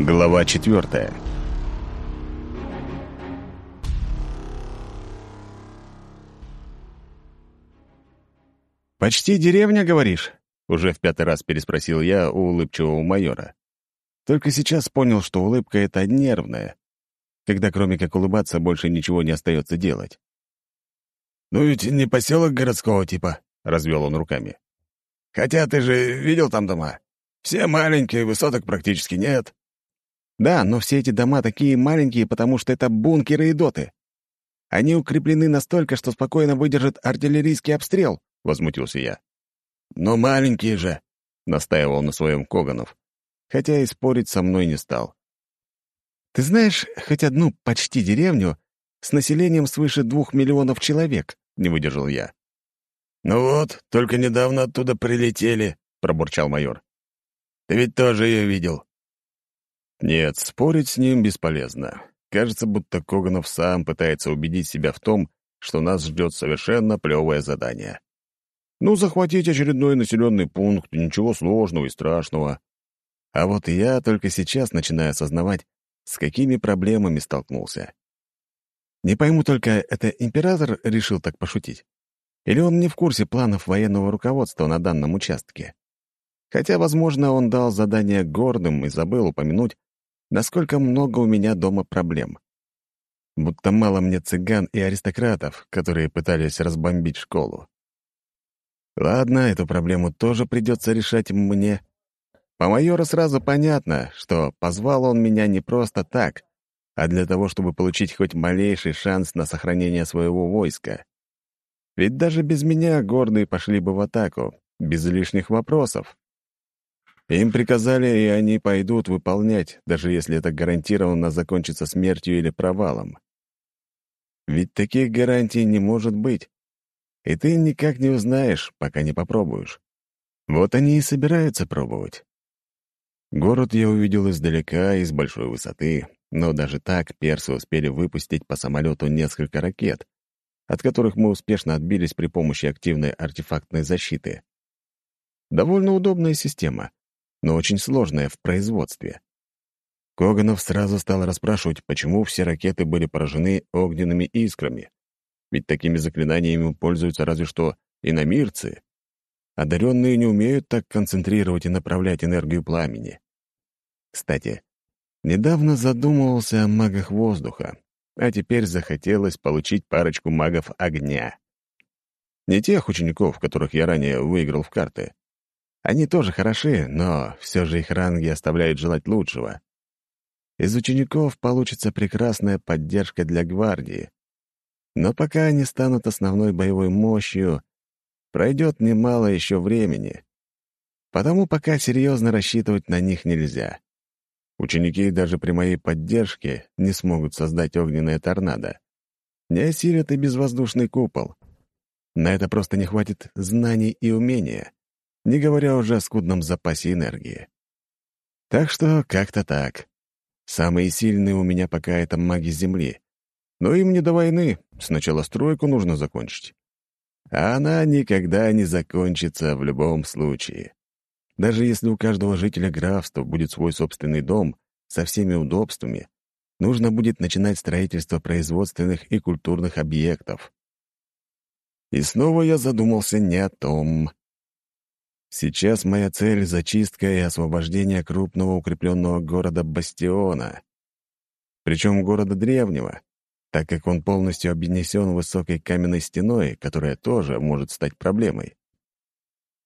Глава четвертая. «Почти деревня, говоришь?» — уже в пятый раз переспросил я у улыбчивого майора. Только сейчас понял, что улыбка — это нервная, когда кроме как улыбаться больше ничего не остается делать. «Ну ведь не поселок городского типа», — развел он руками. «Хотя ты же видел там дома? Все маленькие, высоток практически нет. Да, но все эти дома такие маленькие, потому что это бункеры и доты. Они укреплены настолько, что спокойно выдержат артиллерийский обстрел, — возмутился я. «Но маленькие же», — настаивал на своем Коганов, хотя и спорить со мной не стал. «Ты знаешь хоть одну почти деревню с населением свыше двух миллионов человек?» — не выдержал я. «Ну вот, только недавно оттуда прилетели», — пробурчал майор. «Ты ведь тоже ее видел. Нет, спорить с ним бесполезно. Кажется, будто Коганов сам пытается убедить себя в том, что нас ждет совершенно плевое задание. Ну, захватить очередной населенный пункт, ничего сложного и страшного. А вот я только сейчас начинаю осознавать, с какими проблемами столкнулся. Не пойму только, это император решил так пошутить? Или он не в курсе планов военного руководства на данном участке? Хотя, возможно, он дал задание гордым и забыл упомянуть, насколько много у меня дома проблем. Будто мало мне цыган и аристократов, которые пытались разбомбить школу. Ладно, эту проблему тоже придется решать мне. По майору сразу понятно, что позвал он меня не просто так, а для того, чтобы получить хоть малейший шанс на сохранение своего войска. Ведь даже без меня гордые пошли бы в атаку, без лишних вопросов. Им приказали, и они пойдут выполнять, даже если это гарантированно закончится смертью или провалом. Ведь таких гарантий не может быть. И ты никак не узнаешь, пока не попробуешь. Вот они и собираются пробовать. Город я увидел издалека и с большой высоты, но даже так персы успели выпустить по самолету несколько ракет, от которых мы успешно отбились при помощи активной артефактной защиты. Довольно удобная система — но очень сложная в производстве. Коганов сразу стал расспрашивать, почему все ракеты были поражены огненными искрами. Ведь такими заклинаниями пользуются разве что иномирцы. Одаренные не умеют так концентрировать и направлять энергию пламени. Кстати, недавно задумывался о магах воздуха, а теперь захотелось получить парочку магов огня. Не тех учеников, которых я ранее выиграл в карты, они тоже хороши, но все же их ранги оставляют желать лучшего. Из учеников получится прекрасная поддержка для гвардии. Но пока они станут основной боевой мощью, пройдет немало еще времени. Потому пока серьезно рассчитывать на них нельзя. Ученики даже при моей поддержке не смогут создать огненное торнадо. Не осилят и безвоздушный купол. На это просто не хватит знаний и умения не говоря уже о скудном запасе энергии. Так что как-то так. Самые сильные у меня пока это маги Земли. Но им не до войны, сначала стройку нужно закончить. А она никогда не закончится в любом случае. Даже если у каждого жителя графства будет свой собственный дом со всеми удобствами, нужно будет начинать строительство производственных и культурных объектов. И снова я задумался не о том, Сейчас моя цель — зачистка и освобождение крупного укрепленного города Бастиона. Причем города древнего, так как он полностью обнесен высокой каменной стеной, которая тоже может стать проблемой.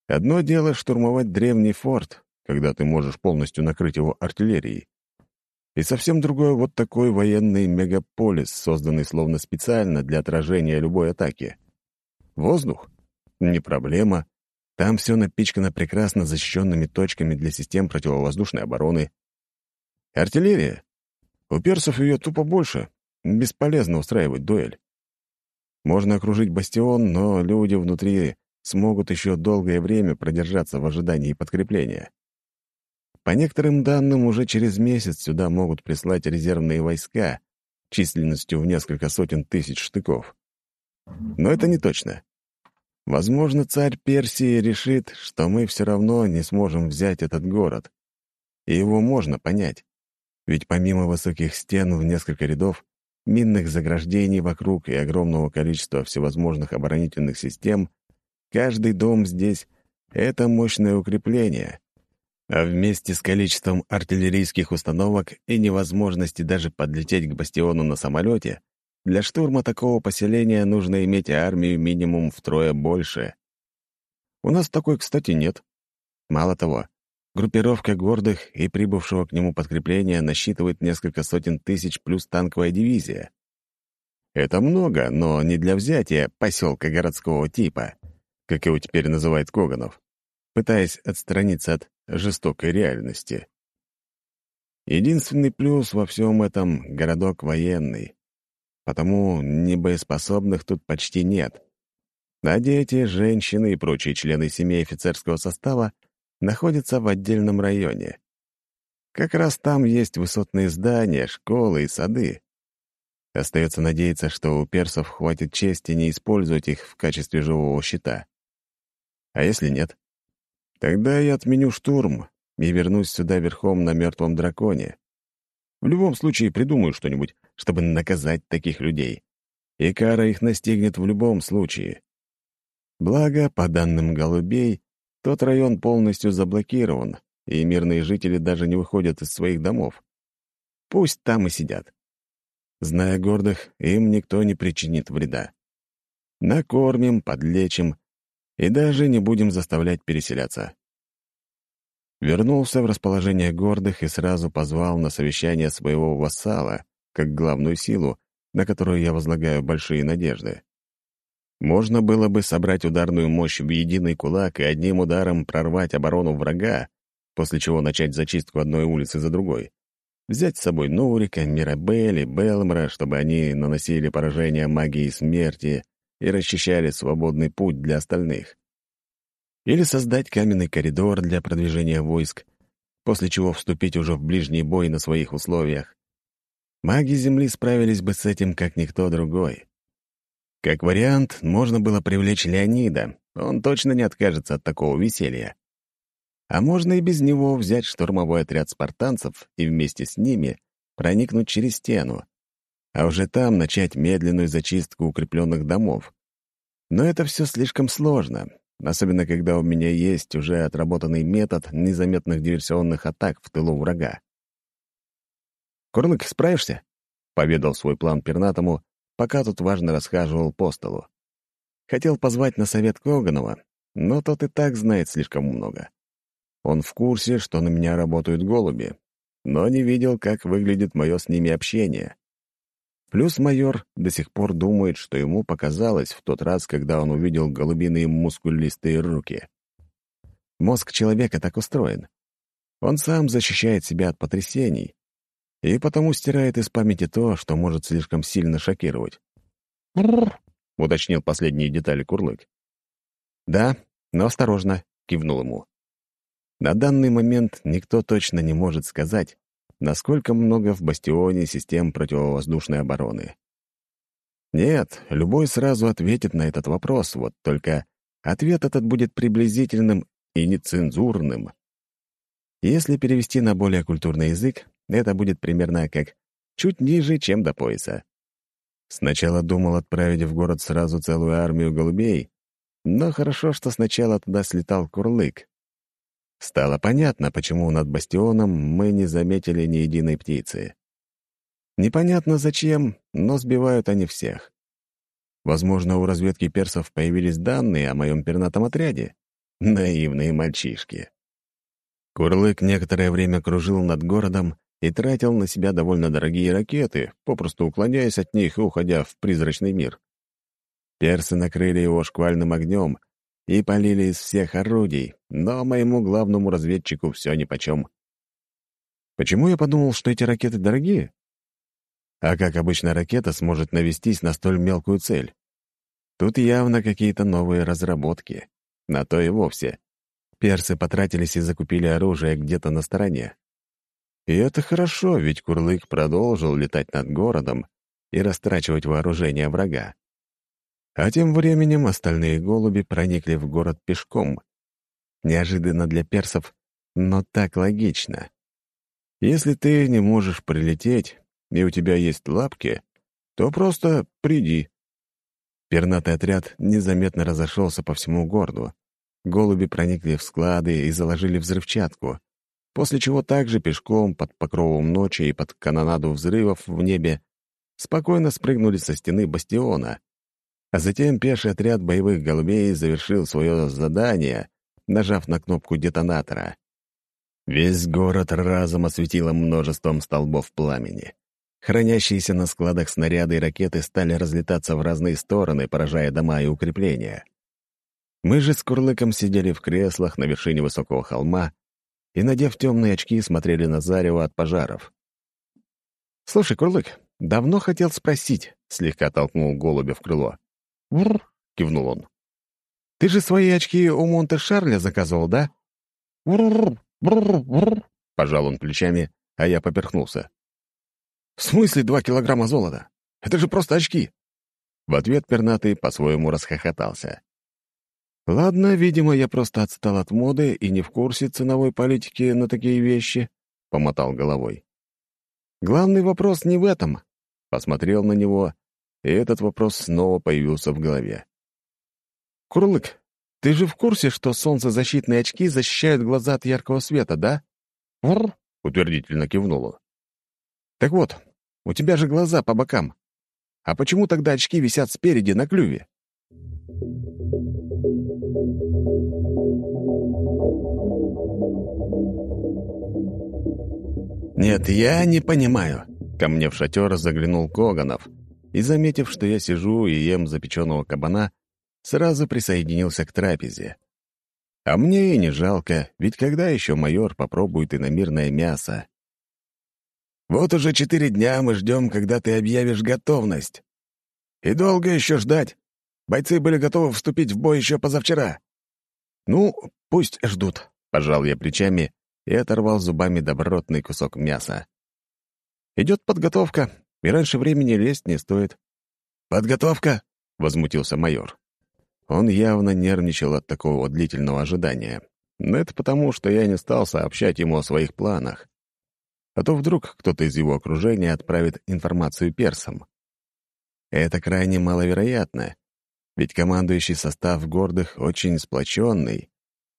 Одно дело штурмовать древний форт, когда ты можешь полностью накрыть его артиллерией. И совсем другое вот такой военный мегаполис, созданный словно специально для отражения любой атаки. Воздух? Не проблема. Там все напичкано прекрасно защищенными точками для систем противовоздушной обороны. Артиллерия? У персов ее тупо больше. Бесполезно устраивать дуэль. Можно окружить бастион, но люди внутри смогут еще долгое время продержаться в ожидании подкрепления. По некоторым данным, уже через месяц сюда могут прислать резервные войска численностью в несколько сотен тысяч штыков. Но это не точно. Возможно, царь Персии решит, что мы все равно не сможем взять этот город. И его можно понять. Ведь помимо высоких стен в несколько рядов, минных заграждений вокруг и огромного количества всевозможных оборонительных систем, каждый дом здесь — это мощное укрепление. А вместе с количеством артиллерийских установок и невозможности даже подлететь к бастиону на самолете, для штурма такого поселения нужно иметь армию минимум втрое больше. У нас такой, кстати, нет. Мало того, группировка гордых и прибывшего к нему подкрепления насчитывает несколько сотен тысяч плюс танковая дивизия. Это много, но не для взятия поселка городского типа, как его теперь называет Коганов, пытаясь отстраниться от жестокой реальности. Единственный плюс во всем этом — городок военный, потому небоеспособных тут почти нет. А дети, женщины и прочие члены семьи офицерского состава находятся в отдельном районе. Как раз там есть высотные здания, школы и сады. Остается надеяться, что у персов хватит чести не использовать их в качестве живого щита. А если нет? Тогда я отменю штурм и вернусь сюда верхом на мертвом драконе. В любом случае придумаю что-нибудь, чтобы наказать таких людей. И кара их настигнет в любом случае. Благо, по данным голубей, тот район полностью заблокирован, и мирные жители даже не выходят из своих домов. Пусть там и сидят. Зная гордых, им никто не причинит вреда. Накормим, подлечим и даже не будем заставлять переселяться. Вернулся в расположение гордых и сразу позвал на совещание своего вассала, как главную силу, на которую я возлагаю большие надежды. Можно было бы собрать ударную мощь в единый кулак и одним ударом прорвать оборону врага, после чего начать зачистку одной улицы за другой. Взять с собой Нурика, Мирабель и Белмра, чтобы они наносили поражение магии смерти, и расчищали свободный путь для остальных. Или создать каменный коридор для продвижения войск, после чего вступить уже в ближний бой на своих условиях. Маги Земли справились бы с этим, как никто другой. Как вариант, можно было привлечь Леонида, он точно не откажется от такого веселья. А можно и без него взять штурмовой отряд спартанцев и вместе с ними проникнуть через стену, а уже там начать медленную зачистку укрепленных домов. Но это все слишком сложно, особенно когда у меня есть уже отработанный метод незаметных диверсионных атак в тылу врага. «Курлык, справишься?» — поведал свой план пернатому, пока тут важно расхаживал по столу. Хотел позвать на совет Коганова, но тот и так знает слишком много. Он в курсе, что на меня работают голуби, но не видел, как выглядит мое с ними общение. Плюс майор до сих пор думает, что ему показалось в тот раз, когда он увидел голубиные мускулистые руки. Мозг человека так устроен. Он сам защищает себя от потрясений, и потому стирает из памяти то, что может слишком сильно шокировать. — уточнил последние детали Курлык. «Да, но осторожно», — кивнул ему. «На данный момент никто точно не может сказать, насколько много в бастионе систем противовоздушной обороны. Нет, любой сразу ответит на этот вопрос, вот только ответ этот будет приблизительным и нецензурным. Если перевести на более культурный язык, это будет примерно как чуть ниже, чем до пояса. Сначала думал отправить в город сразу целую армию голубей, но хорошо, что сначала туда слетал Курлык, Стало понятно, почему над бастионом мы не заметили ни единой птицы. Непонятно зачем, но сбивают они всех. Возможно, у разведки персов появились данные о моем пернатом отряде. Наивные мальчишки. Курлык некоторое время кружил над городом и тратил на себя довольно дорогие ракеты, попросту уклоняясь от них и уходя в призрачный мир. Персы накрыли его шквальным огнем, и полили из всех орудий, но моему главному разведчику все нипочем. Почему я подумал, что эти ракеты дорогие? А как обычно ракета сможет навестись на столь мелкую цель? Тут явно какие-то новые разработки. На то и вовсе. Персы потратились и закупили оружие где-то на стороне. И это хорошо, ведь Курлык продолжил летать над городом и растрачивать вооружение врага. А тем временем остальные голуби проникли в город пешком. Неожиданно для персов, но так логично. Если ты не можешь прилететь, и у тебя есть лапки, то просто приди». Пернатый отряд незаметно разошелся по всему городу. Голуби проникли в склады и заложили взрывчатку, после чего также пешком под покровом ночи и под канонаду взрывов в небе спокойно спрыгнули со стены бастиона. А затем пеший отряд боевых голубей завершил свое задание, нажав на кнопку детонатора. Весь город разом осветило множеством столбов пламени. Хранящиеся на складах снаряды и ракеты стали разлетаться в разные стороны, поражая дома и укрепления. Мы же с Курлыком сидели в креслах на вершине высокого холма и, надев темные очки, смотрели на зарево от пожаров. «Слушай, Курлык, давно хотел спросить», — слегка толкнул голубя в крыло. «Вррр», — кивнул он. «Ты же свои очки у Монте-Шарля заказывал, да?» «Вррр, вррр, вррр», — пожал он плечами, а я поперхнулся. «В смысле два килограмма золота? Это же просто очки!» В ответ пернатый по-своему расхохотался. «Ладно, видимо, я просто отстал от моды и не в курсе ценовой политики на такие вещи», — помотал головой. «Главный вопрос не в этом». Посмотрел на него, и этот вопрос снова появился в голове. «Курлык, ты же в курсе, что солнцезащитные очки защищают глаза от яркого света, да?» «Врр», — утвердительно кивнул он. Так вот, у тебя же глаза по бокам. А почему тогда очки висят спереди на клюве? «Нет, я не понимаю», — ко мне в шатер заглянул Коганов и, заметив, что я сижу и ем запеченного кабана, сразу присоединился к трапезе. А мне и не жалко, ведь когда еще майор попробует иномирное мясо? Вот уже четыре дня мы ждем, когда ты объявишь готовность. И долго еще ждать. Бойцы были готовы вступить в бой еще позавчера. Ну, пусть ждут, — пожал я плечами и оторвал зубами добротный кусок мяса. Идет подготовка, и раньше времени лезть не стоит. «Подготовка?» — возмутился майор. Он явно нервничал от такого длительного ожидания. Но это потому, что я не стал сообщать ему о своих планах а то вдруг кто-то из его окружения отправит информацию персам. Это крайне маловероятно, ведь командующий состав гордых очень сплоченный,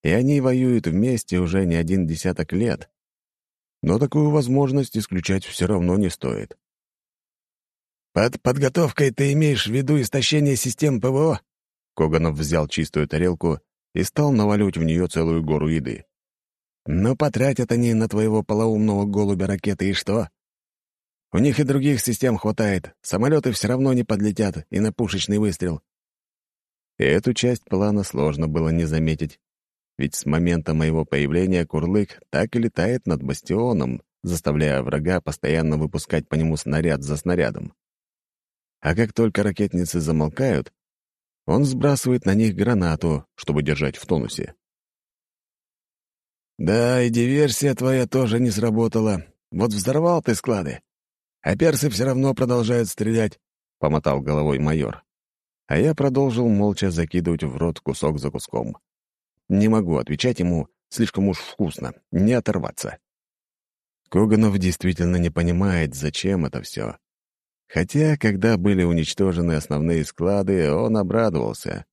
и они воюют вместе уже не один десяток лет. Но такую возможность исключать все равно не стоит. «Под подготовкой ты имеешь в виду истощение систем ПВО?» Коганов взял чистую тарелку и стал наваливать в нее целую гору еды. Но потратят они на твоего полоумного голубя ракеты, и что? У них и других систем хватает. Самолеты все равно не подлетят и на пушечный выстрел. Эту часть плана сложно было не заметить. Ведь с момента моего появления Курлык так и летает над бастионом, заставляя врага постоянно выпускать по нему снаряд за снарядом. А как только ракетницы замолкают, он сбрасывает на них гранату, чтобы держать в тонусе. «Да, и диверсия твоя тоже не сработала. Вот взорвал ты склады. А персы все равно продолжают стрелять», — помотал головой майор. А я продолжил молча закидывать в рот кусок за куском. Не могу отвечать ему, слишком уж вкусно, не оторваться. Коганов действительно не понимает, зачем это все. Хотя, когда были уничтожены основные склады, он обрадовался.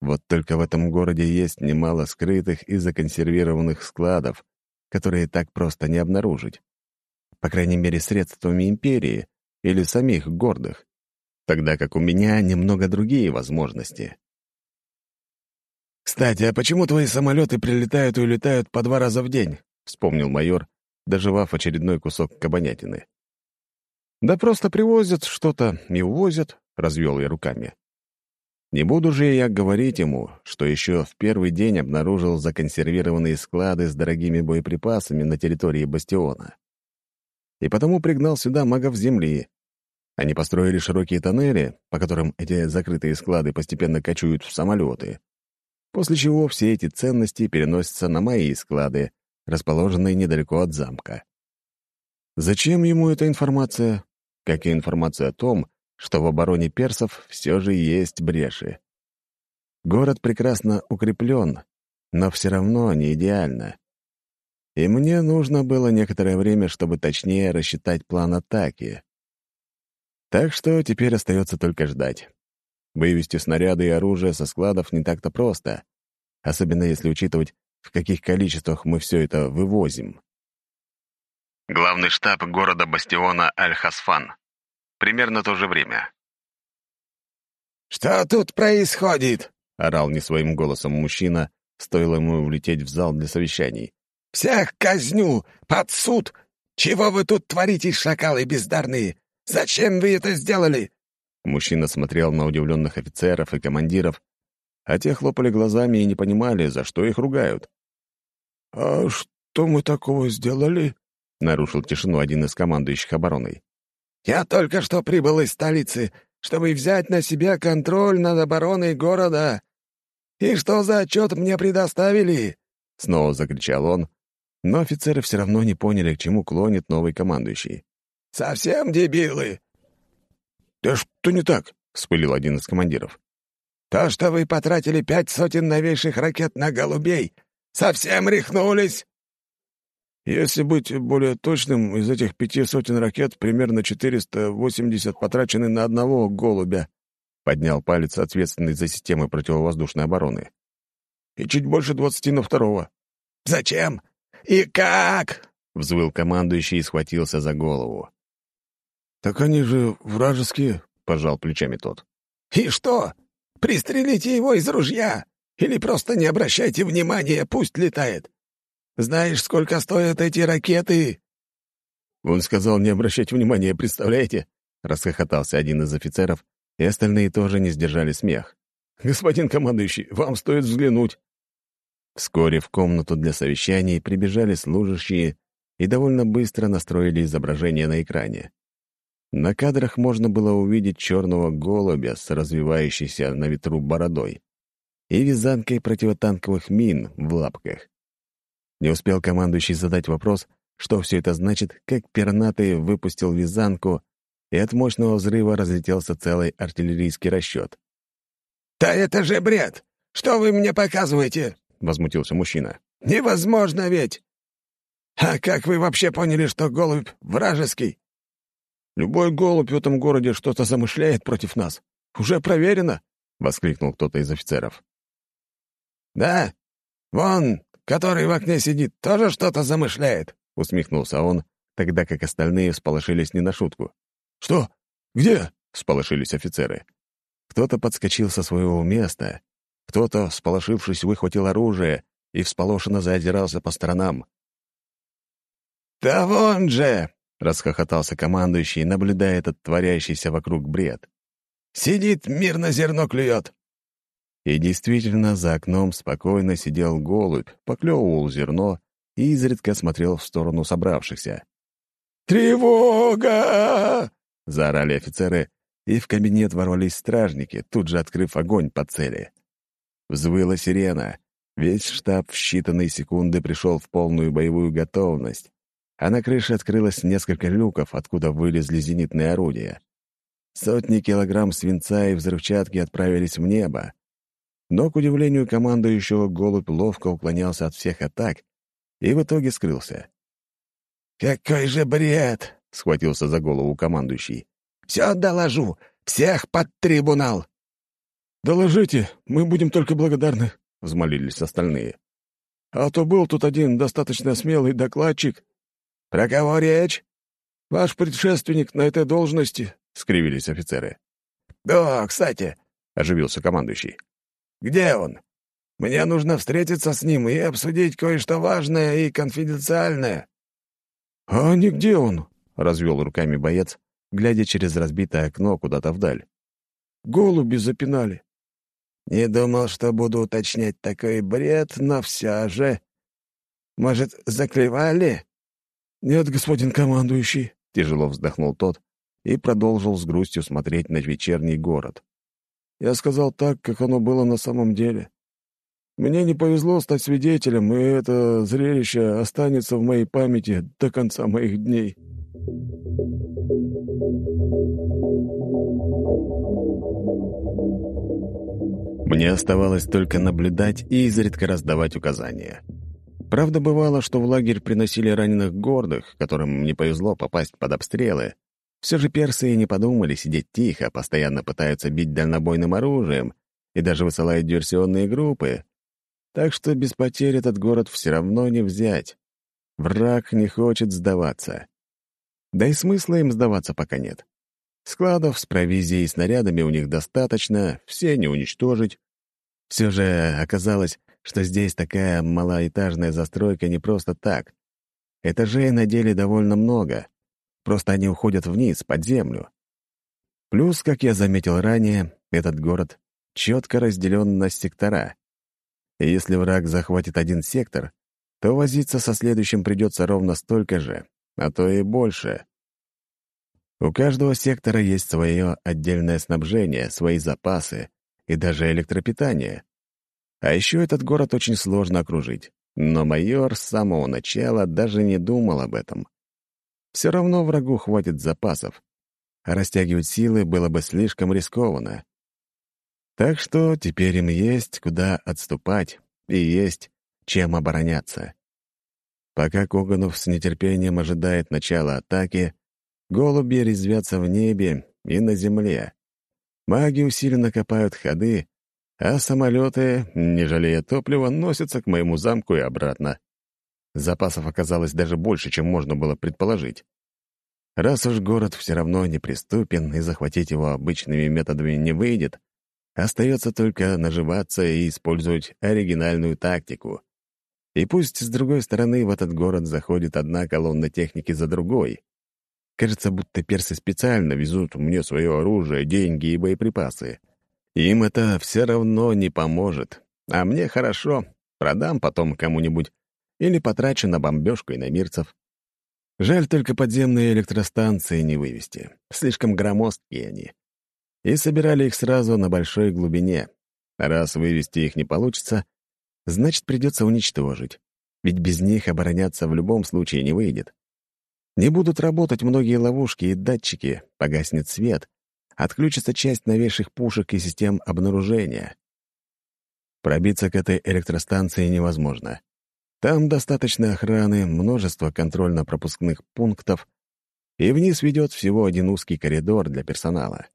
Вот только в этом городе есть немало скрытых и законсервированных складов, которые так просто не обнаружить. По крайней мере, средствами империи или самих гордых. Тогда как у меня немного другие возможности. «Кстати, а почему твои самолеты прилетают и улетают по два раза в день?» — вспомнил майор, доживав очередной кусок кабанятины. «Да просто привозят что-то и увозят», — развел я руками. Не буду же я говорить ему, что еще в первый день обнаружил законсервированные склады с дорогими боеприпасами на территории бастиона. И потому пригнал сюда магов земли. Они построили широкие тоннели, по которым эти закрытые склады постепенно кочуют в самолеты. После чего все эти ценности переносятся на мои склады, расположенные недалеко от замка. Зачем ему эта информация? Как и информация о том, что в обороне персов все же есть бреши. Город прекрасно укреплен, но все равно не идеально. и мне нужно было некоторое время, чтобы точнее рассчитать план атаки. Так что теперь остается только ждать. Вывести снаряды и оружие со складов не так-то просто, особенно если учитывать, в каких количествах мы все это вывозим. Главный штаб города Бастиона Аль-Хасфан. Примерно то же время. «Что тут происходит?» — орал не своим голосом мужчина, стоило ему влететь в зал для совещаний. «Всех казню! Под суд! Чего вы тут творите, шакалы бездарные? Зачем вы это сделали?» Мужчина смотрел на удивленных офицеров и командиров, а те хлопали глазами и не понимали, за что их ругают. «А что мы такого сделали?» — нарушил тишину один из командующих обороной. «Я только что прибыл из столицы, чтобы взять на себя контроль над обороной города. И что за отчет мне предоставили?» Снова закричал он, но офицеры все равно не поняли, к чему клонит новый командующий. «Совсем дебилы!» «Да что не так?» — вспылил один из командиров. «То, что вы потратили пять сотен новейших ракет на голубей, совсем рехнулись!» Если быть более точным, из этих пяти сотен ракет примерно 480 потрачены на одного голубя, поднял палец ответственный за системы противовоздушной обороны. И чуть больше двадцати на второго. «Зачем? И как?» — взвыл командующий и схватился за голову. «Так они же вражеские», — пожал плечами тот. «И что? Пристрелите его из ружья! Или просто не обращайте внимания, пусть летает! Знаешь, сколько стоят эти ракеты?» Он сказал не обращать внимания, представляете? Расхохотался один из офицеров, и остальные тоже не сдержали смех. «Господин командующий, вам стоит взглянуть». Вскоре в комнату для совещаний прибежали служащие и довольно быстро настроили изображение на экране. На кадрах можно было увидеть черного голубя с развивающейся на ветру бородой и вязанкой противотанковых мин в лапках. Не успел командующий задать вопрос, что все это значит, как пернатый выпустил вязанку, и от мощного взрыва разлетелся целый артиллерийский расчет. «Да это же бред! Что вы мне показываете?» — возмутился мужчина. «Невозможно ведь! А как вы вообще поняли, что голубь вражеский?» Любой голубь в этом городе что-то замышляет против нас. Уже проверено!» — воскликнул кто-то из офицеров. «Да? Вон, который в окне сидит, тоже что-то замышляет?» — усмехнулся он, тогда как остальные всполошились не на шутку. «Что? Где?» — всполошились офицеры. Кто-то подскочил со своего места, кто-то, всполошившись, выхватил оружие и всполошенно заодирался по сторонам. «Да вон же!» — расхохотался командующий, наблюдая этот творящийся вокруг бред. «Сидит, мирно зерно клюет!» И действительно, за окном спокойно сидел голубь, поклевывал зерно и изредка смотрел в сторону собравшихся. «Тревога!» — заорали офицеры, и в кабинет ворвались стражники, тут же открыв огонь по цели. Взвыла сирена. Весь штаб в считанные секунды пришел в полную боевую готовность а на крыше открылось несколько люков, откуда вылезли зенитные орудия. Сотни килограмм свинца и взрывчатки отправились в небо. Но, к удивлению командующего, голубь ловко уклонялся от всех атак и в итоге скрылся. «Какой же бред!» — схватился за голову командующий. «Все доложу! Всех под трибунал!» «Доложите, мы будем только благодарны», — взмолились остальные. «А то был тут один достаточно смелый докладчик, «Про кого речь?» «Ваш предшественник на этой должности», — скривились офицеры. «Да, кстати», — оживился командующий. «Где он? Мне нужно встретиться с ним и обсудить кое-что важное и конфиденциальное». «А нигде он?» — развел руками боец, глядя через разбитое окно куда-то вдаль. «Голуби запинали». «Не думал, что буду уточнять такой бред, но все же...» «Может, заклевали?» «Нет, господин командующий», — тяжело вздохнул тот и продолжил с грустью смотреть на вечерний город. «Я сказал так, как оно было на самом деле. Мне не повезло стать свидетелем, и это зрелище останется в моей памяти до конца моих дней». Мне оставалось только наблюдать и изредка раздавать указания. Правда, бывало, что в лагерь приносили раненых гордых, которым не повезло попасть под обстрелы. Все же персы и не подумали сидеть тихо, постоянно пытаются бить дальнобойным оружием и даже высылают диверсионные группы. Так что без потерь этот город все равно не взять. Враг не хочет сдаваться. Да и смысла им сдаваться пока нет. Складов с провизией и снарядами у них достаточно, все не уничтожить. Все же оказалось, что здесь такая малоэтажная застройка не просто так. Этажей на деле довольно много, просто они уходят вниз, под землю. Плюс, как я заметил ранее, этот город четко разделен на сектора. И если враг захватит один сектор, то возиться со следующим придется ровно столько же, а то и больше. У каждого сектора есть свое отдельное снабжение, свои запасы и даже электропитание. А еще этот город очень сложно окружить. Но майор с самого начала даже не думал об этом. Все равно врагу хватит запасов, растягивать силы было бы слишком рискованно. Так что теперь им есть куда отступать и есть чем обороняться. Пока Коганов с нетерпением ожидает начала атаки, Голуби резвятся в небе и на земле. Маги усиленно копают ходы, а самолеты, не жалея топлива, носятся к моему замку и обратно. Запасов оказалось даже больше, чем можно было предположить. Раз уж город все равно неприступен и захватить его обычными методами не выйдет, остается только наживаться и использовать оригинальную тактику. И пусть с другой стороны в этот город заходит одна колонна техники за другой, Кажется, будто персы специально везут мне свое оружие, деньги и боеприпасы. Им это все равно не поможет. А мне хорошо. Продам потом кому-нибудь. Или потрачу на бомбежку и на мирцев. Жаль только подземные электростанции не вывести. Слишком громоздкие они. И собирали их сразу на большой глубине. Раз вывести их не получится, значит, придется уничтожить. Ведь без них обороняться в любом случае не выйдет. Не будут работать многие ловушки и датчики, погаснет свет, отключится часть новейших пушек и систем обнаружения. Пробиться к этой электростанции невозможно. Там достаточно охраны, множество контрольно-пропускных пунктов, и вниз ведет всего один узкий коридор для персонала.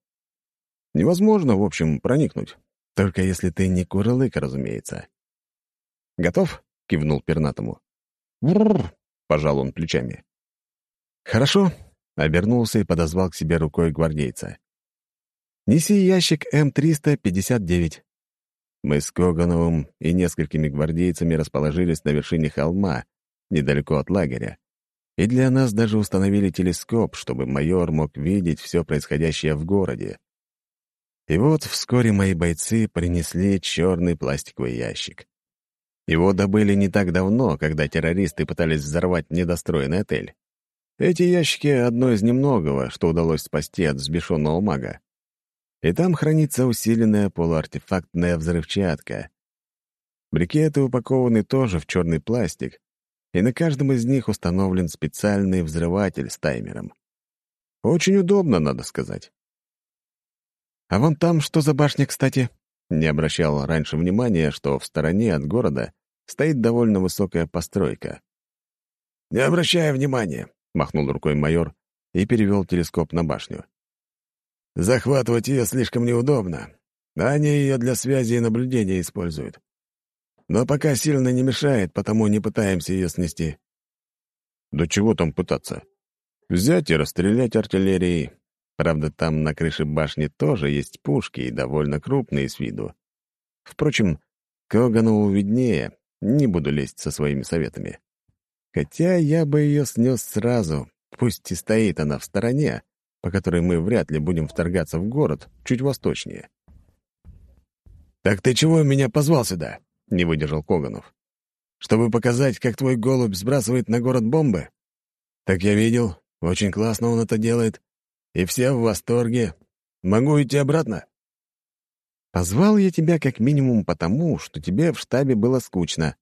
Невозможно, в общем, проникнуть, только если ты не курлык, разумеется. «Готов?» — кивнул пернатому. «Брррр!» — пожал он плечами. «Хорошо», — обернулся и подозвал к себе рукой гвардейца. «Неси ящик М-359». Мы с Когановым и несколькими гвардейцами расположились на вершине холма, недалеко от лагеря. И для нас даже установили телескоп, чтобы майор мог видеть все происходящее в городе. И вот вскоре мои бойцы принесли черный пластиковый ящик. Его добыли не так давно, когда террористы пытались взорвать недостроенный отель. Эти ящики — одно из немногого, что удалось спасти от взбешенного мага. И там хранится усиленная полуартефактная взрывчатка. Брикеты упакованы тоже в черный пластик, и на каждом из них установлен специальный взрыватель с таймером. Очень удобно, надо сказать. А вон там что за башня, кстати? Не обращал раньше внимания, что в стороне от города стоит довольно высокая постройка. «Не обращая внимания махнул рукой майор и перевел телескоп на башню. «Захватывать ее слишком неудобно. Они ее для связи и наблюдения используют. Но пока сильно не мешает, потому не пытаемся ее снести». «Да чего там пытаться? Взять и расстрелять артиллерией. Правда, там на крыше башни тоже есть пушки и довольно крупные с виду. Впрочем, Коганову виднее, не буду лезть со своими советами. Хотя я бы ее снес сразу, пусть и стоит она в стороне, по которой мы вряд ли будем вторгаться в город, чуть восточнее. «Так ты чего меня позвал сюда?» — не выдержал Коганов. «Чтобы показать, как твой голубь сбрасывает на город бомбы? Так я видел, очень классно он это делает, и все в восторге. Могу идти обратно?» «Позвал я тебя как минимум потому, что тебе в штабе было скучно.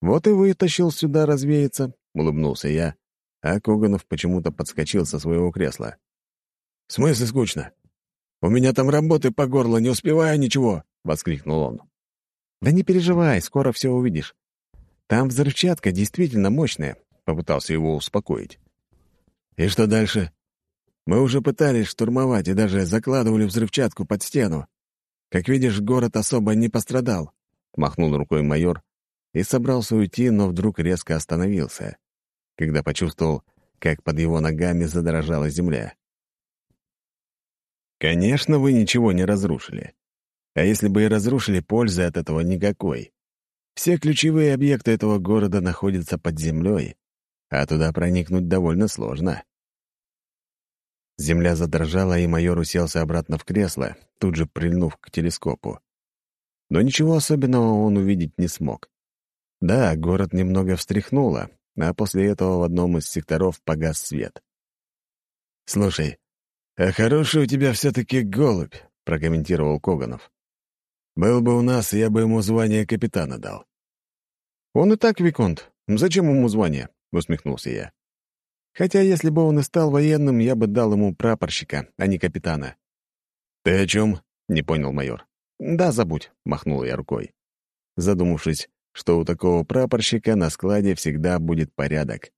«Вот и вытащил сюда развеяться», — улыбнулся я, а Коганов почему-то подскочил со своего кресла. «В смысле скучно? У меня там работы по горло, не успеваю ничего!» — воскликнул он. «Да не переживай, скоро все увидишь. Там взрывчатка действительно мощная», — попытался его успокоить. «И что дальше?» «Мы уже пытались штурмовать и даже закладывали взрывчатку под стену. Как видишь, город особо не пострадал», — махнул рукой майор и собрался уйти, но вдруг резко остановился, когда почувствовал, как под его ногами задрожала земля. «Конечно, вы ничего не разрушили. А если бы и разрушили, пользы от этого никакой. Все ключевые объекты этого города находятся под землей, а туда проникнуть довольно сложно. Земля задрожала, и майор уселся обратно в кресло, тут же прильнув к телескопу. Но ничего особенного он увидеть не смог. Да, город немного встряхнуло, а после этого в одном из секторов погас свет. «Слушай, а хороший у тебя все-таки голубь», — прокомментировал Коганов. «Был бы у нас, я бы ему звание капитана дал». «Он и так виконт. Зачем ему звание?» — усмехнулся я. «Хотя, если бы он и стал военным, я бы дал ему прапорщика, а не капитана». «Ты о чем?» — не понял майор. «Да, забудь», — махнул я рукой, задумавшись, что у такого прапорщика на складе всегда будет порядок.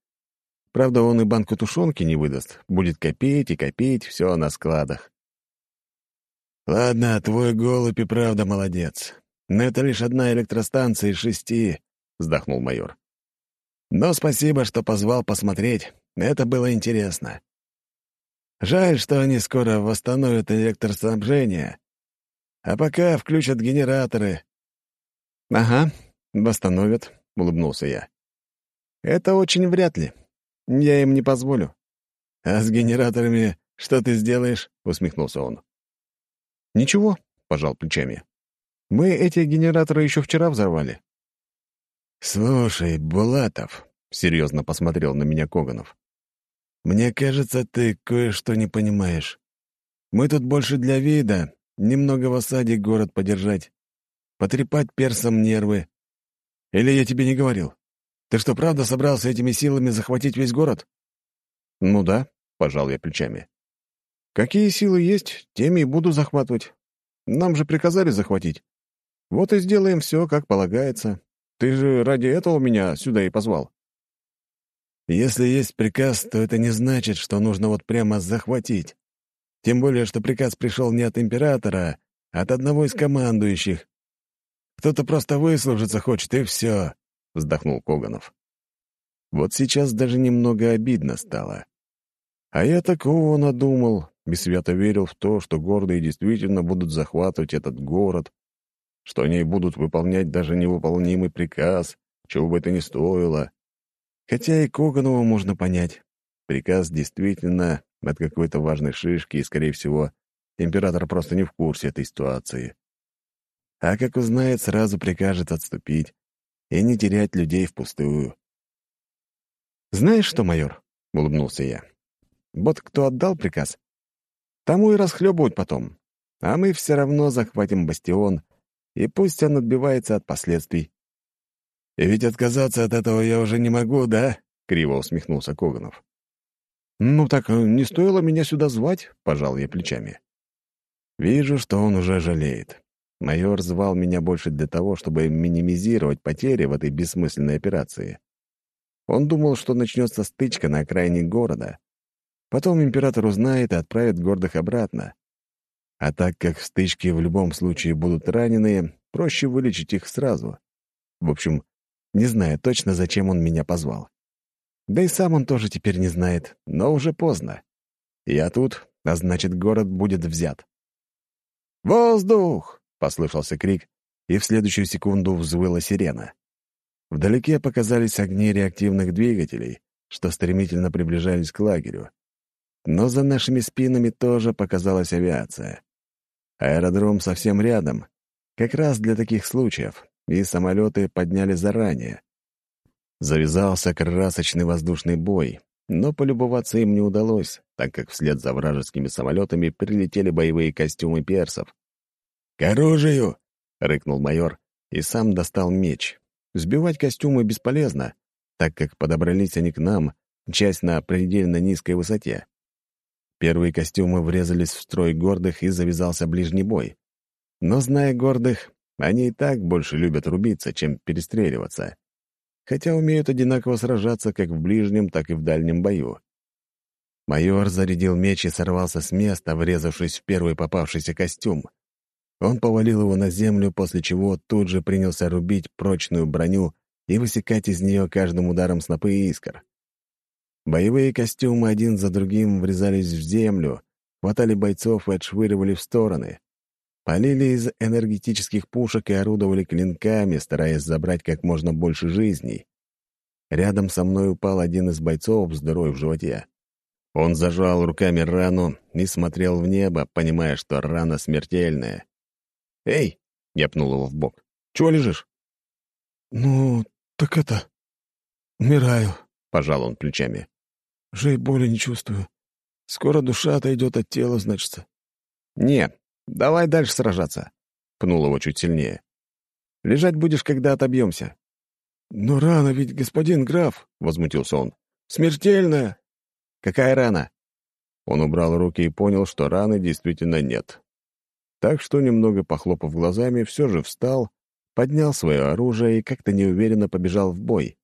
Правда, он и банку тушенки не выдаст, будет копить и копить все на складах. «Ладно, твой голубь и правда молодец. Но это лишь одна электростанция из шести», — вздохнул майор. «Но спасибо, что позвал посмотреть. Это было интересно. Жаль, что они скоро восстановят электроснабжение. А пока включат генераторы». «Ага, восстановят», — улыбнулся я. «Это очень вряд ли. Я им не позволю». «А с генераторами что ты сделаешь?» — усмехнулся он. «Ничего», — пожал плечами. «Мы эти генераторы еще вчера взорвали». «Слушай, Булатов», — серьезно посмотрел на меня Коганов, «мне кажется, ты кое-что не понимаешь. Мы тут больше для вида, немного в осаде город подержать, потрепать персам нервы. Или я тебе не говорил? Ты что, правда собрался этими силами захватить весь город?» «Ну да», — пожал я плечами. Какие силы есть, теми и буду захватывать. Нам же приказали захватить. Вот и сделаем все, как полагается. Ты же ради этого меня сюда и позвал. Если есть приказ, то это не значит, что нужно вот прямо захватить. Тем более, что приказ пришел не от императора, а от одного из командующих. Кто-то просто выслужиться хочет, и все, — вздохнул Коганов. Вот сейчас даже немного обидно стало. А я такого надумал, и верил в то, что гордые действительно будут захватывать этот город, что они будут выполнять даже невыполнимый приказ, чего бы это ни стоило. Хотя и Коганова можно понять. Приказ действительно от какой-то важной шишки, и, скорее всего, император просто не в курсе этой ситуации. А как узнает, сразу прикажет отступить и не терять людей впустую. «Знаешь что, майор?» — улыбнулся я. «Вот кто отдал приказ, Тому и расхлебывать потом. А мы все равно захватим бастион, и пусть он отбивается от последствий. «И ведь отказаться от этого я уже не могу, да?» — криво усмехнулся Коганов. «Ну так э, не стоило меня сюда звать», — пожал я плечами. Вижу, что он уже жалеет. Майор звал меня больше для того, чтобы минимизировать потери в этой бессмысленной операции. Он думал, что начнется стычка на окраине города, Потом император узнает и отправит гордых обратно. А так как в стычке в любом случае будут раненые, проще вылечить их сразу. В общем, не знаю точно, зачем он меня позвал. Да и сам он тоже теперь не знает, но уже поздно. Я тут, а значит, город будет взят. «Воздух!» — послышался крик, и в следующую секунду взвыла сирена. Вдалеке показались огни реактивных двигателей, что стремительно приближались к лагерю. Но за нашими спинами тоже показалась авиация. Аэродром совсем рядом, как раз для таких случаев, и самолеты подняли заранее. Завязался красочный воздушный бой, но полюбоваться им не удалось, так как вслед за вражескими самолетами прилетели боевые костюмы персов. «К оружию!» — рыкнул майор и сам достал меч. Сбивать костюмы бесполезно, так как подобрались они к нам, часть на предельно низкой высоте. Первые костюмы врезались в строй гордых, и завязался ближний бой. Но, зная гордых, они и так больше любят рубиться, чем перестреливаться. хотя умеют одинаково сражаться как в ближнем, так и в дальнем бою. Майор зарядил меч и сорвался с места, врезавшись в первый попавшийся костюм. Он повалил его на землю, после чего тут же принялся рубить прочную броню и высекать из нее каждым ударом снопы искр. Боевые костюмы один за другим врезались в землю, хватали бойцов и отшвыривали в стороны. Полили из энергетических пушек и орудовали клинками, стараясь забрать как можно больше жизней. Рядом со мной упал один из бойцов с дырой в животе. Он зажал руками рану и смотрел в небо, понимая, что рана смертельная. «Эй!» — я пнул его в бок. «Чего лежишь?» «Ну, так это... Умираю», — пожал он плечами. «Уже и боли не чувствую. Скоро душа отойдет от тела, значится». «Не, давай дальше сражаться», — пнул его чуть сильнее. «Лежать будешь, когда отобьемся». «Но рана ведь, господин граф», — возмутился он. «Смертельная». «Какая рана?» Он убрал руки и понял, что раны действительно нет. Так что, немного похлопав глазами, все же встал, поднял свое оружие и как-то неуверенно побежал в бой.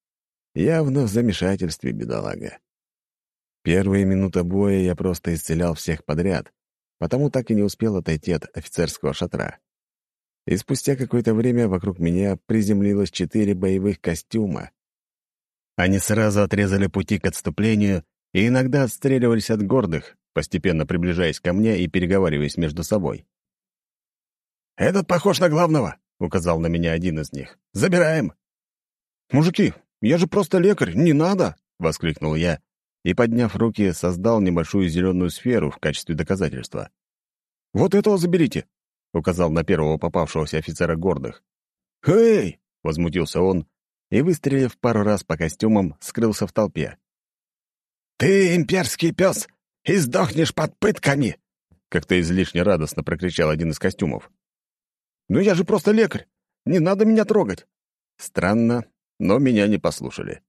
Явно в замешательстве, бедолага. Первые минуты боя я просто исцелял всех подряд, потому так и не успел отойти от офицерского шатра. И спустя какое-то время вокруг меня приземлилось четыре боевых костюма. Они сразу отрезали пути к отступлению и иногда отстреливались от гордых, постепенно приближаясь ко мне и переговариваясь между собой. «Этот похож на главного», — указал на меня один из них. «Забираем!» «Мужики, я же просто лекарь, не надо!» — воскликнул я и, подняв руки, создал небольшую зеленую сферу в качестве доказательства. «Вот этого заберите!» — указал на первого попавшегося офицера гордых. «Эй!» — возмутился он и, выстрелив пару раз по костюмам, скрылся в толпе. «Ты имперский пес и сдохнешь под пытками!» — как-то излишне радостно прокричал один из костюмов. «Ну я же просто лекарь! Не надо меня трогать!» Странно, но меня не послушали.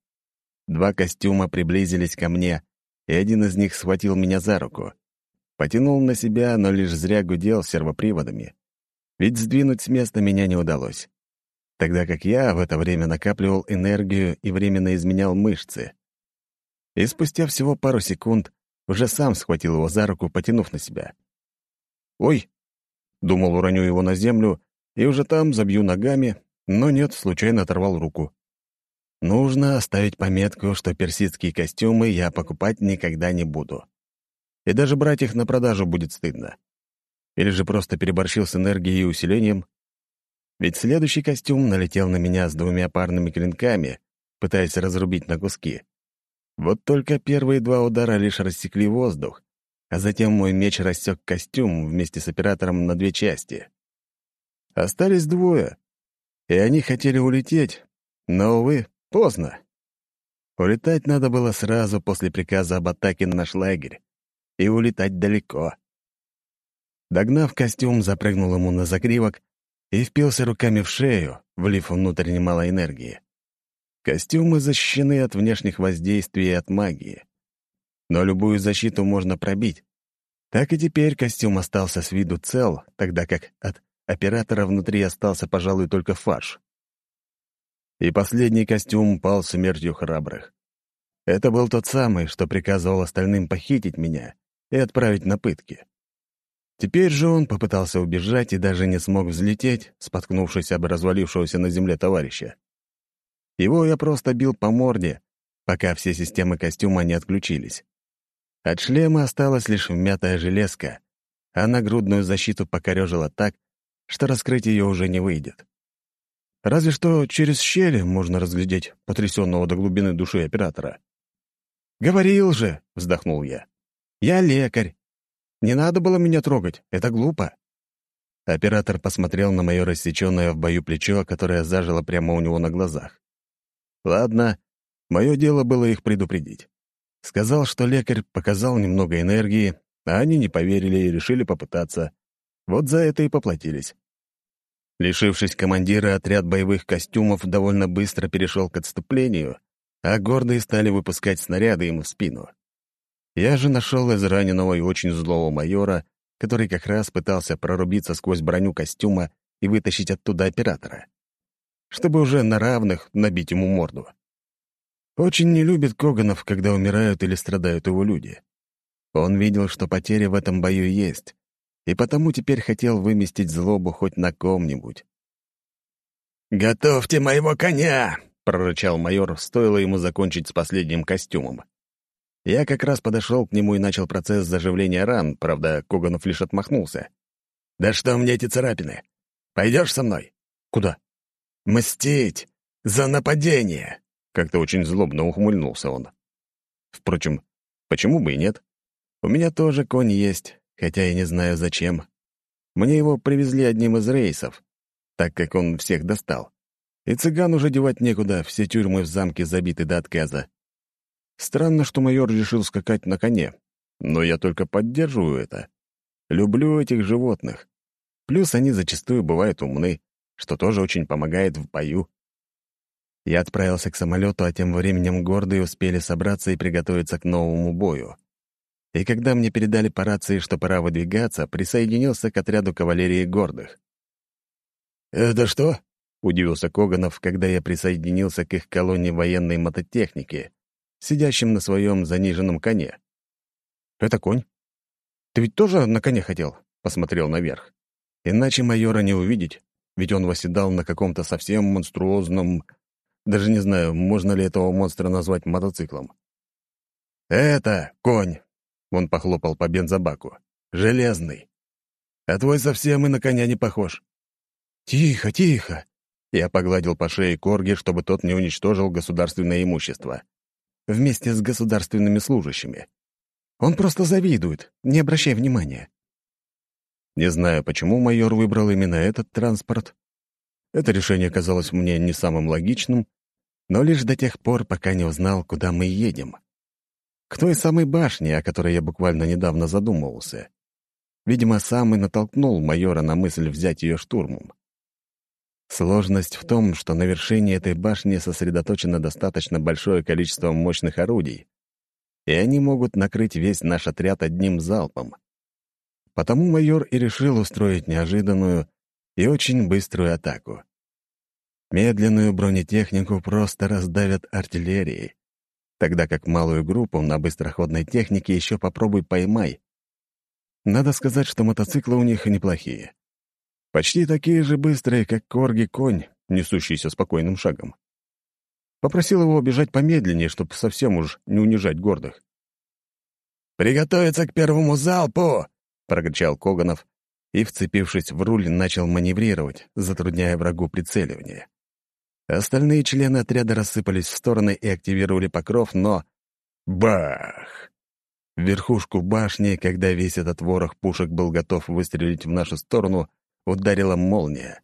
Два костюма приблизились ко мне, и один из них схватил меня за руку. Потянул на себя, но лишь зря гудел сервоприводами. Ведь сдвинуть с места меня не удалось. Тогда как я в это время накапливал энергию и временно изменял мышцы. И спустя всего пару секунд уже сам схватил его за руку, потянув на себя. «Ой!» Думал, уроню его на землю, и уже там забью ногами, но нет, случайно оторвал руку. Нужно оставить пометку, что персидские костюмы я покупать никогда не буду. И даже брать их на продажу будет стыдно. Или же просто переборщил с энергией и усилением. Ведь следующий костюм налетел на меня с двумя парными клинками, пытаясь разрубить на куски. Вот только первые два удара лишь рассекли воздух, а затем мой меч рассек костюм вместе с оператором на две части. Остались двое, и они хотели улететь, но, увы, Поздно. Улетать надо было сразу после приказа об атаке на наш лагерь. И улетать далеко. Догнав костюм, запрыгнул ему на загривок и впился руками в шею, влив внутрь немало энергии. Костюмы защищены от внешних воздействий и от магии. Но любую защиту можно пробить. Так и теперь костюм остался с виду цел, тогда как от оператора внутри остался, пожалуй, только фарш и последний костюм пал смертью храбрых. Это был тот самый, что приказывал остальным похитить меня и отправить на пытки. Теперь же он попытался убежать и даже не смог взлететь, споткнувшись об развалившегося на земле товарища. Его я просто бил по морде, пока все системы костюма не отключились. От шлема осталась лишь вмятая железка, а нагрудную защиту покорежило так, что раскрыть ее уже не выйдет. Разве что через щели можно разглядеть потрясенного до глубины души оператора. «Говорил же», — вздохнул я. «Я лекарь. Не надо было меня трогать, это глупо». Оператор посмотрел на мое рассеченное в бою плечо, которое зажило прямо у него на глазах. Ладно, мое дело было их предупредить. Сказал, что лекарь показал немного энергии, а они не поверили и решили попытаться. Вот за это и поплатились. Лишившись командира, отряд боевых костюмов довольно быстро перешел к отступлению, а гордые стали выпускать снаряды ему в спину. Я же нашел израненного и очень злого майора, который как раз пытался прорубиться сквозь броню костюма и вытащить оттуда оператора, чтобы уже на равных набить ему морду. Очень не любит Коганов, когда умирают или страдают его люди. Он видел, что потери в этом бою есть, и потому теперь хотел выместить злобу хоть на ком-нибудь. «Готовьте моего коня!» — прорычал майор, стоило ему закончить с последним костюмом. Я как раз подошел к нему и начал процесс заживления ран, правда, Коганов лишь отмахнулся. «Да что мне эти царапины? Пойдешь со мной?» «Куда?» «Мстить! За нападение!» Как-то очень злобно ухмыльнулся он. Впрочем, почему бы и нет? У меня тоже конь есть, хотя я не знаю зачем. Мне его привезли одним из рейсов, так как он всех достал. И цыган уже девать некуда, все тюрьмы в замке забиты до отказа. Странно, что майор решил скакать на коне, но я только поддерживаю это. Люблю этих животных. Плюс они зачастую бывают умны, что тоже очень помогает в бою. Я отправился к самолету, а тем временем гордые успели собраться и приготовиться к новому бою. И когда мне передали по рации, что пора выдвигаться, присоединился к отряду кавалерии гордых. «Это что?» — удивился Коганов, когда я присоединился к их колонне военной мототехники, сидящим на своем заниженном коне. «Это конь? Ты ведь тоже на коне хотел?» — посмотрел наверх. «Иначе майора не увидеть, ведь он восседал на каком-то совсем монструозном... Даже не знаю, можно ли этого монстра назвать мотоциклом. «Это конь!» — он похлопал по бензобаку. «Железный. А твой совсем и на коня не похож». «Тихо, тихо!» Я погладил по шее Корги, чтобы тот не уничтожил государственное имущество вместе с государственными служащими. Он просто завидует, не обращай внимания. Не знаю, почему майор выбрал именно этот транспорт. Это решение казалось мне не самым логичным, но лишь до тех пор, пока не узнал, куда мы едем. К той самой башне, о которой я буквально недавно задумывался. Видимо, сам и натолкнул майора на мысль взять ее штурмом. Сложность в том, что на вершине этой башни сосредоточено достаточно большое количество мощных орудий, и они могут накрыть весь наш отряд одним залпом. Потому майор и решил устроить неожиданную и очень быструю атаку. Медленную бронетехнику просто раздавят артиллерией, тогда как малую группу на быстроходной технике еще попробуй поймай. Надо сказать, что мотоциклы у них неплохие. Почти такие же быстрые, как корги-конь, несущийся спокойным шагом. Попросил его бежать помедленнее, чтобы совсем уж не унижать гордых. «Приготовиться к первому залпу!» — прокричал Коганов и, вцепившись в руль, начал маневрировать, затрудняя врагу прицеливание. Остальные члены отряда рассыпались в стороны и активировали покров, но... Бах! Верхушку башни, когда весь этот ворох пушек был готов выстрелить в нашу сторону, ударила молния.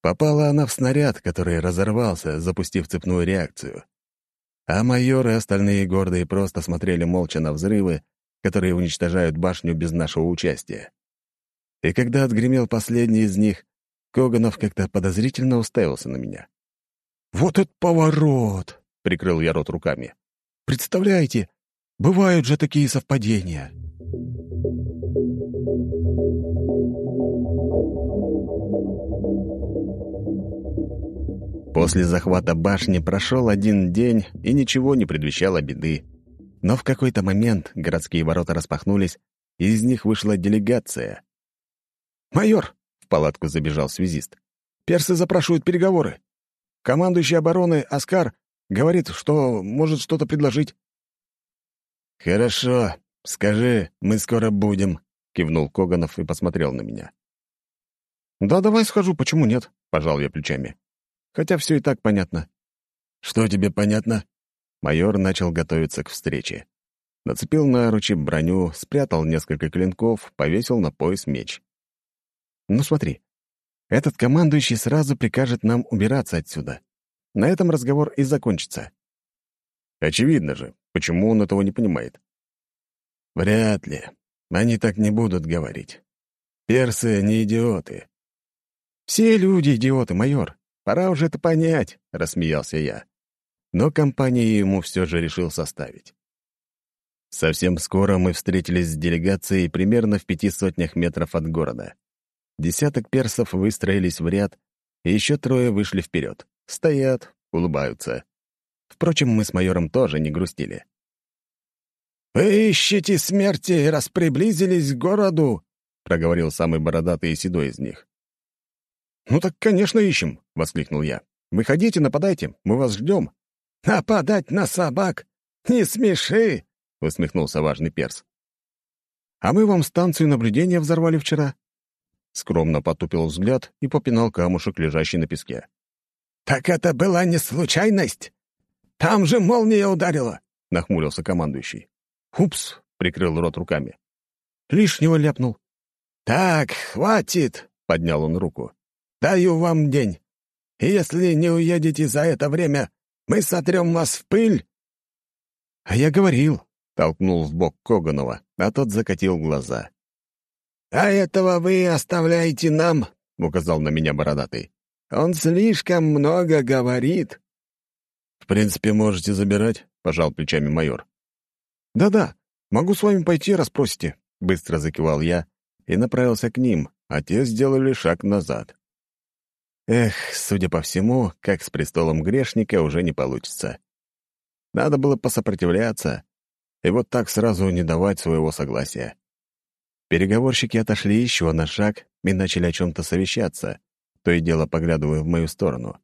Попала она в снаряд, который разорвался, запустив цепную реакцию. А майор и остальные гордые просто смотрели молча на взрывы, которые уничтожают башню без нашего участия. И когда отгремел последний из них, Коганов как-то подозрительно уставился на меня. «Вот этот поворот!» — прикрыл я рот руками. «Представляете, бывают же такие совпадения!» После захвата башни прошел один день, и ничего не предвещало беды. Но в какой-то момент городские ворота распахнулись, и из них вышла делегация. «Майор!» — в палатку забежал связист. «Персы запрашивают переговоры. Командующий обороны Оскар говорит, что может что-то предложить». «Хорошо. Скажи, мы скоро будем», — кивнул Коганов и посмотрел на меня. «Да давай схожу, почему нет?» — пожал я плечами. Хотя все и так понятно. «Что тебе понятно?» Майор начал готовиться к встрече. Нацепил на ручи броню, спрятал несколько клинков, повесил на пояс меч. «Ну смотри, этот командующий сразу прикажет нам убираться отсюда. На этом разговор и закончится». Очевидно же, почему он этого не понимает. «Вряд ли. Они так не будут говорить. Персы не идиоты». «Все люди идиоты, майор. Пора уже это понять», — рассмеялся я. Но компанию ему все же решил составить. Совсем скоро мы встретились с делегацией примерно в пяти сотнях метров от города. Десяток персов выстроились в ряд, и еще трое вышли вперед. Стоят, улыбаются. Впрочем, мы с майором тоже не грустили. «Вы ищете смерти, раз приблизились к городу?» — проговорил самый бородатый и седой из них. «Ну так, конечно, ищем!» — воскликнул я. «Выходите, нападайте, мы вас ждем». «Нападать на собак? Не смеши!» — усмехнулся важный перс. «А мы вам станцию наблюдения взорвали вчера». Скромно потупил взгляд и попинал камушек, лежащий на песке. «Так это была не случайность? Там же молния ударила!» — нахмурился командующий. «Упс!» — прикрыл рот руками. «Лишнего ляпнул». «Так, хватит!» — поднял он руку. «Даю вам день. И если не уедете за это время, мы сотрем вас в пыль». «А я говорил», — толкнул в бок Коганова, а тот закатил глаза. «А этого вы оставляете нам», — указал на меня бородатый. «Он слишком много говорит». «В принципе, можете забирать», — пожал плечами майор. «Да-да, могу с вами пойти, расспросите», — быстро закивал я и направился к ним, а те сделали шаг назад. Эх, судя по всему, как с престолом грешника уже не получится. Надо было посопротивляться, и вот так сразу не давать своего согласия. Переговорщики отошли еще на шаг и начали о чем-то совещаться, то и дело поглядывая в мою сторону.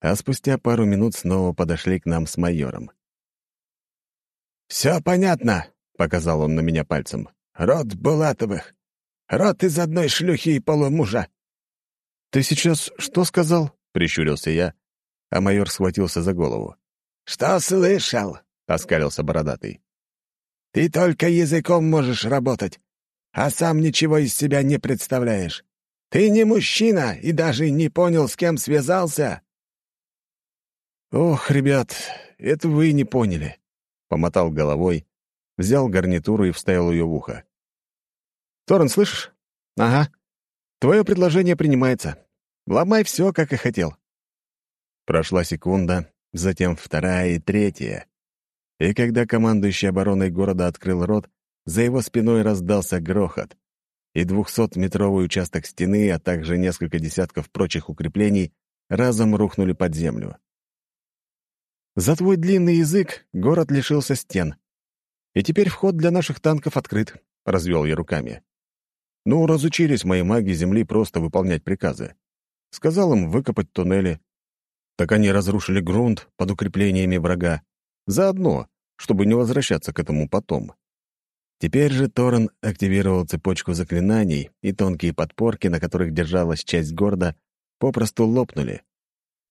А спустя пару минут снова подошли к нам с майором. «Все понятно», — показал он на меня пальцем. «Род Булатовых. Род из одной шлюхи и полумужа. «Ты сейчас что сказал?» — прищурился я, а майор схватился за голову. «Что слышал?» — оскалился бородатый. «Ты только языком можешь работать, а сам ничего из себя не представляешь. Ты не мужчина и даже не понял, с кем связался». «Ох, ребят, это вы не поняли», — помотал головой, взял гарнитуру и вставил ее в ухо. «Торрен, слышишь? Ага. Твое предложение принимается. Ломай все, как и хотел». Прошла секунда, затем вторая и третья. И когда командующий обороной города открыл рот, за его спиной раздался грохот, и двухсотметровый участок стены, а также несколько десятков прочих укреплений разом рухнули под землю. За твой длинный язык город лишился стен. И теперь вход для наших танков открыт, — развел я руками. Ну, разучились мои маги Земли просто выполнять приказы. Сказал им выкопать туннели. Так они разрушили грунт под укреплениями врага. Заодно, чтобы не возвращаться к этому потом. Теперь же Торрен активировал цепочку заклинаний, и тонкие подпорки, на которых держалась часть города, попросту лопнули.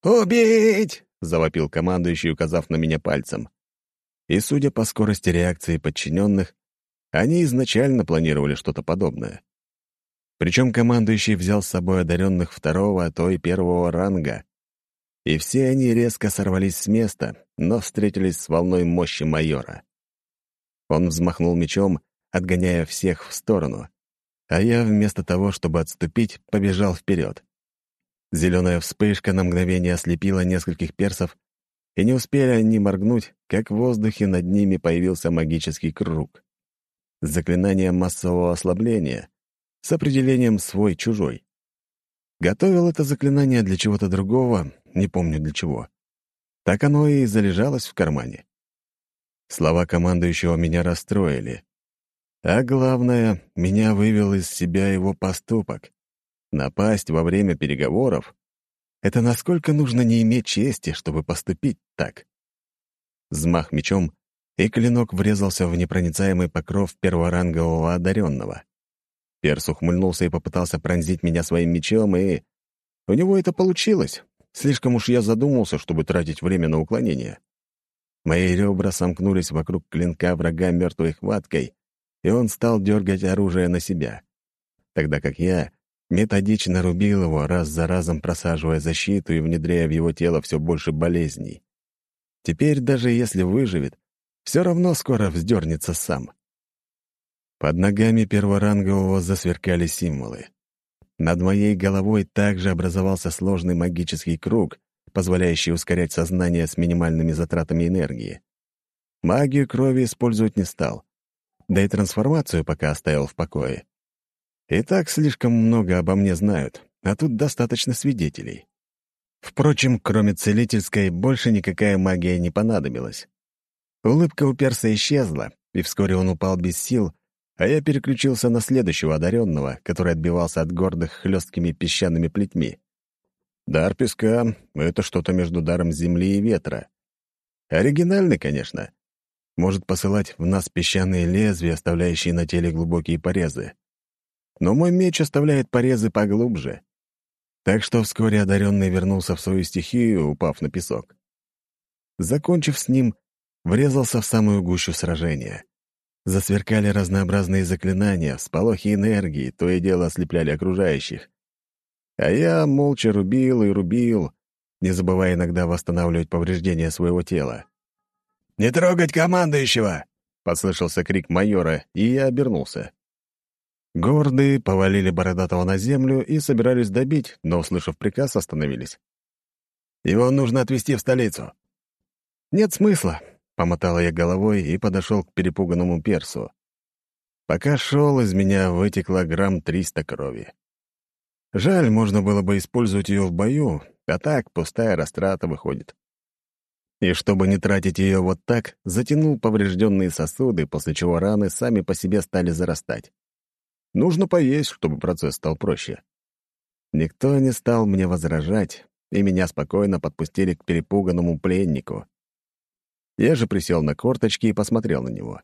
«Убить!» — завопил командующий, указав на меня пальцем. И, судя по скорости реакции подчиненных, они изначально планировали что-то подобное. Причем командующий взял с собой одаренных второго, а то и первого ранга. И все они резко сорвались с места, но встретились с волной мощи майора. Он взмахнул мечом, отгоняя всех в сторону, а я вместо того, чтобы отступить, побежал вперед. Зеленая вспышка на мгновение ослепила нескольких персов, и не успели они моргнуть, как в воздухе над ними появился магический круг. Заклинание массового ослабления, с определением «свой-чужой». Готовил это заклинание для чего-то другого, не помню для чего. Так оно и залежалось в кармане. Слова командующего меня расстроили. А главное, меня вывел из себя его поступок. Напасть во время переговоров — это насколько нужно не иметь чести, чтобы поступить так. Взмах мечом, и клинок врезался в непроницаемый покров перворангового одаренного. Перс ухмыльнулся и попытался пронзить меня своим мечом, и... У него это получилось. Слишком уж я задумался, чтобы тратить время на уклонение. Мои ребра сомкнулись вокруг клинка врага мертвой хваткой, и он стал дергать оружие на себя. Тогда как я методично рубил его, раз за разом просаживая защиту и внедряя в его тело все больше болезней. Теперь, даже если выживет, все равно скоро вздернется сам. Под ногами перворангового засверкали символы. Над моей головой также образовался сложный магический круг, позволяющий ускорять сознание с минимальными затратами энергии. Магию крови использовать не стал. Да и трансформацию пока оставил в покое. И так слишком много обо мне знают, а тут достаточно свидетелей. Впрочем, кроме целительской, больше никакая магия не понадобилась. Улыбка у перса исчезла, и вскоре он упал без сил, а я переключился на следующего одаренного, который отбивался от гордых хлесткими песчаными плетьми. Дар песка — это что-то между даром земли и ветра. Оригинальный, конечно. Может посылать в нас песчаные лезвия, оставляющие на теле глубокие порезы. Но мой меч оставляет порезы поглубже. Так что вскоре одаренный вернулся в свою стихию, упав на песок. Закончив с ним, врезался в самую гущу сражения. Засверкали разнообразные заклинания, сполохи энергии, то и дело ослепляли окружающих. А я молча рубил и рубил, не забывая иногда восстанавливать повреждения своего тела. «Не трогать командующего!» — послышался крик майора, и я обернулся. Гордые повалили Бородатого на землю и собирались добить, но, услышав приказ, остановились. «Его нужно отвезти в столицу». «Нет смысла», — помотал я головой и подошел к перепуганному персу. Пока шел, из меня вытекло грамм триста крови. Жаль, можно было бы использовать ее в бою, а так пустая растрата выходит. И чтобы не тратить ее вот так, затянул поврежденные сосуды, после чего раны сами по себе стали зарастать. Нужно поесть, чтобы процесс стал проще. Никто не стал мне возражать, и меня спокойно подпустили к перепуганному пленнику. Я же присел на корточки и посмотрел на него.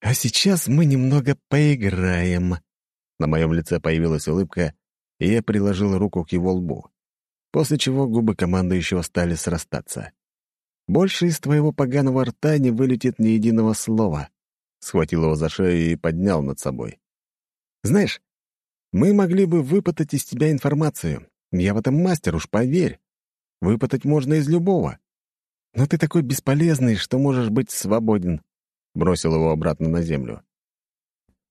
«А сейчас мы немного поиграем», на моем лице появилась улыбка, и я приложил руку к его лбу, после чего губы командующего стали срастаться. «Больше из твоего поганого рта не вылетит ни единого слова», схватил его за шею и поднял над собой. «Знаешь, мы могли бы выпытать из тебя информацию. Я в этом мастер, уж поверь. Выпытать можно из любого. Но ты такой бесполезный, что можешь быть свободен», бросил его обратно на землю.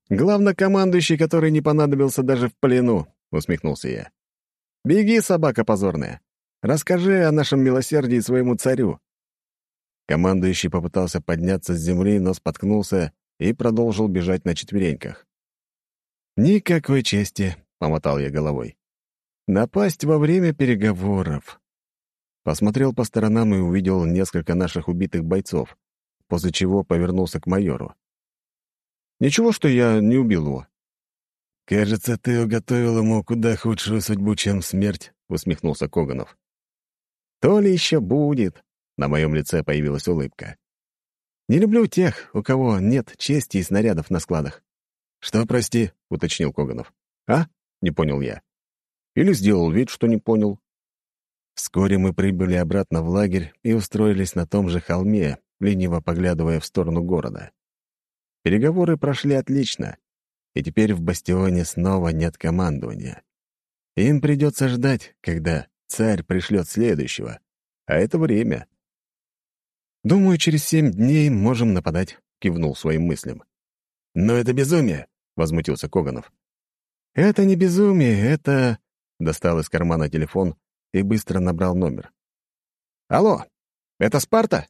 «Главнокомандующий, который не понадобился даже в плену», — усмехнулся я. «Беги, собака позорная. Расскажи о нашем милосердии своему царю». Командующий попытался подняться с земли, но споткнулся и продолжил бежать на четвереньках. «Никакой чести», — помотал я головой. «Напасть во время переговоров». Посмотрел по сторонам и увидел несколько наших убитых бойцов, после чего повернулся к майору. Ничего, что я не убил его». «Кажется, ты уготовил ему куда худшую судьбу, чем смерть», — усмехнулся Коганов. «То ли еще будет», — на моем лице появилась улыбка. «Не люблю тех, у кого нет чести и снарядов на складах». «Что, прости?» — уточнил Коганов. «А?» — не понял я. Или сделал вид, что не понял. Вскоре мы прибыли обратно в лагерь и устроились на том же холме, лениво поглядывая в сторону города. Переговоры прошли отлично, и теперь в бастионе снова нет командования. Им придется ждать, когда царь пришлет следующего, а это время. «Думаю, через семь дней можем нападать», — кивнул своим мыслям. «Но это безумие», — возмутился Коганов. «Это не безумие, это...» — достал из кармана телефон и быстро набрал номер. «Алло, это Спарта?»